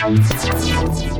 Thank you.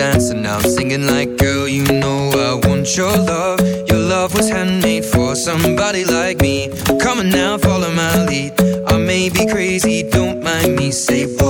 dancing now, singing like, girl, you know I want your love. Your love was handmade for somebody like me. Come on now, follow my lead. I may be crazy, don't mind me. Say, boy.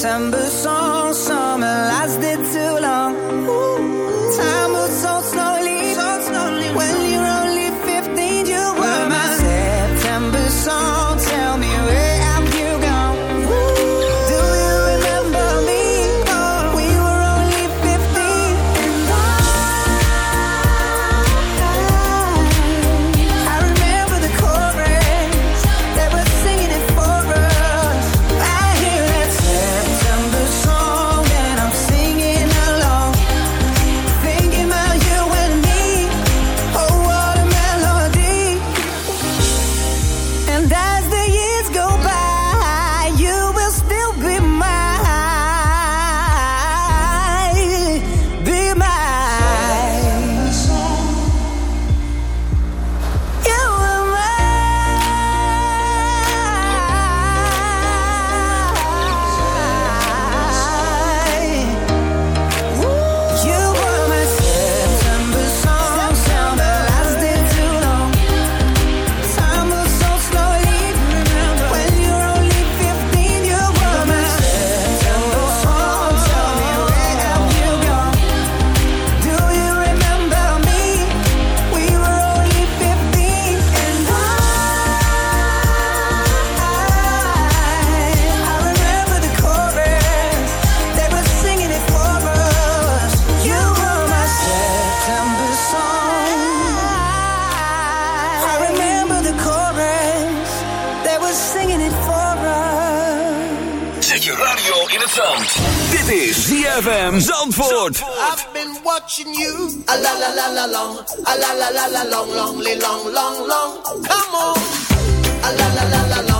September song. long, a la la la la long, longly long, long, long. Come on, a la la la la long.